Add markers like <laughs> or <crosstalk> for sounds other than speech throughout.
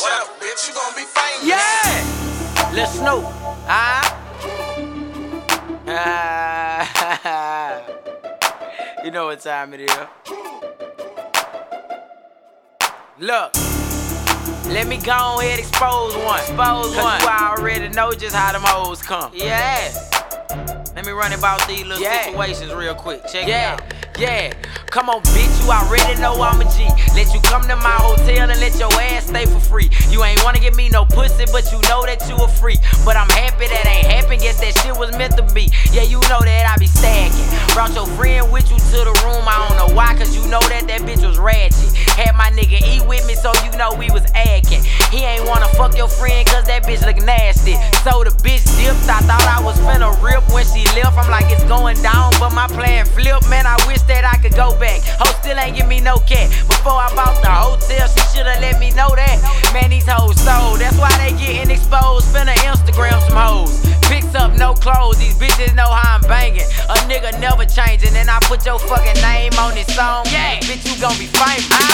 What up, bitch? You gonna be famous. Yeah! Lil Snupe, huh? <laughs> you know what time it is. Look, let me go ahead expose one. Expose one. Cause you already know just how them hoes come. Yeah. Let me run about these little Yeah. situations real quick. Check Yeah, it out. Yeah. Come on, bitch, you already know I'm a G. Let you come to my hotel and let your ass stay for free. You ain't wanna give me no pussy, but you know that you a freak. But I'm happy that ain't happened. Guess that shit was meant to be. Yeah, you know that I be stacking. Brought your friend with you to the room. I don't know why, cause you know that that bitch was ratchet. Had my nigga eat with me, so you know we was acting. He ain't wanna fuck your friend, cause that bitch look nasty. So the bitch dipped. I thought I was finna Before I bought the hotel, she shoulda let me know that. Man, these hoes sold. That's why they getting exposed. Finna Instagram some hoes. Picks up no clothes. These bitches know how I'm banging. A nigga never changing. And I put your fucking name on this song. Yeah, bitch, you gon' be famous.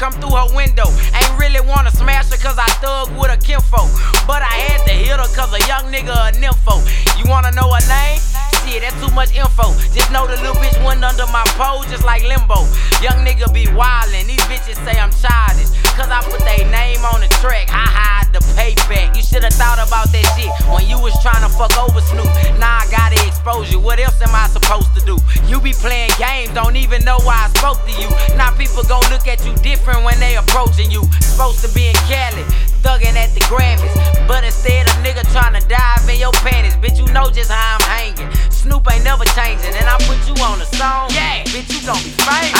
Come through her window. Ain't really wanna smash her cause I thug with a kinfo. But I had to hit her cause a young nigga a nympho. You wanna know her name? Shit, that's too much info. Just know the little bitch went under my pole just like limbo. Young nigga be wildin', these bitches say I'm childish. Cause I put they name on the track. Ha ha, the payback. You should've thought about that shit when you was tryna fuck over Snupe. Now I gotta expose be playing games, don't even know why I spoke to you. Now people gon' look at you different when they approaching you. Supposed to be in Cali, thuggin' at the Grammys. But instead a nigga tryna dive in your panties, bitch, you know just how I'm hanging. Snupe ain't never changing, and I put you on a song. Yeah, bitch, you gon' be famous.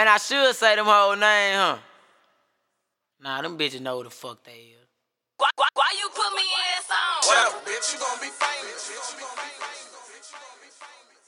Man, I should say them whole name, huh? Nah, them bitches know who the fuck they is. Why, why, why you put me in this song? What up, bitch? You gonna be famous. Bitch, you gonna be famous. Bitch, you gonna be famous.